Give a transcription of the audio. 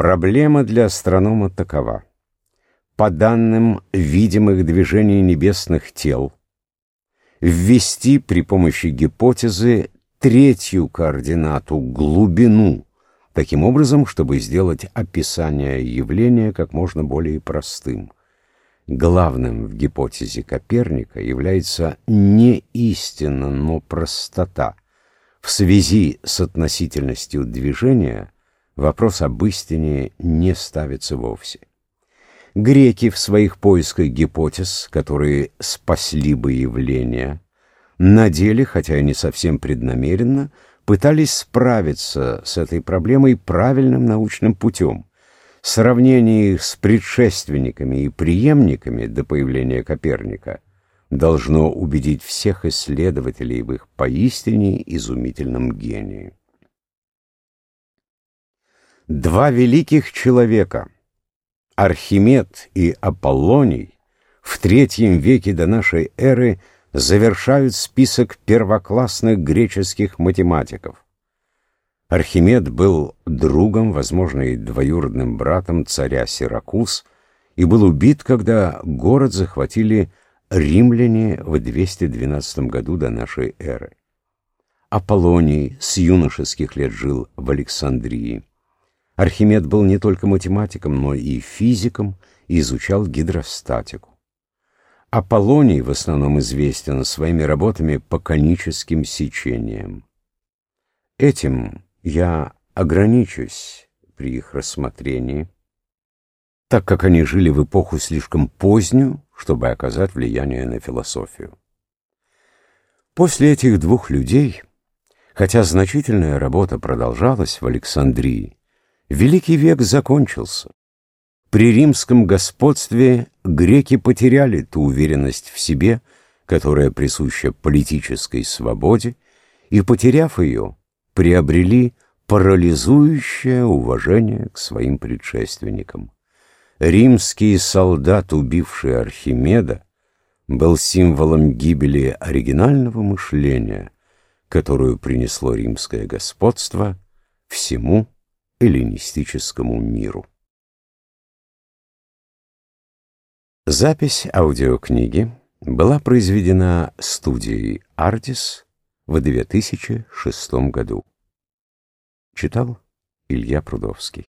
Проблема для астронома такова. По данным видимых движений небесных тел, ввести при помощи гипотезы третью координату, глубину, таким образом, чтобы сделать описание явления как можно более простым. Главным в гипотезе Коперника является не истина, но простота. В связи с относительностью движения вопрос об истине не ставится вовсе. Греки в своих поисках гипотез, которые спасли бы явление, на деле, хотя и не совсем преднамеренно, пытались справиться с этой проблемой правильным научным путем. Сравнение их с предшественниками и преемниками до появления Коперника должно убедить всех исследователей в их поистине изумительном гении. Два великих человека, Архимед и Аполлоний, в третьем веке до нашей эры завершают список первоклассных греческих математиков. Архимед был другом, возможно, и двоюродным братом царя Сиракуз, и был убит, когда город захватили римляне в 212 году до нашей эры. Аполлоний с юношеских лет жил в Александрии. Архимед был не только математиком, но и физиком и изучал гидростатику. Аполлоний в основном известен своими работами по коническим сечениям. Этим я ограничусь при их рассмотрении, так как они жили в эпоху слишком позднюю, чтобы оказать влияние на философию. После этих двух людей, хотя значительная работа продолжалась в Александрии, Великий век закончился. При римском господстве греки потеряли ту уверенность в себе, которая присуща политической свободе, и, потеряв ее, приобрели парализующее уважение к своим предшественникам. Римский солдат, убивший Архимеда, был символом гибели оригинального мышления, которую принесло римское господство всему эллинистическому миру. Запись аудиокниги была произведена студией «Артис» в 2006 году. Читал Илья Прудовский.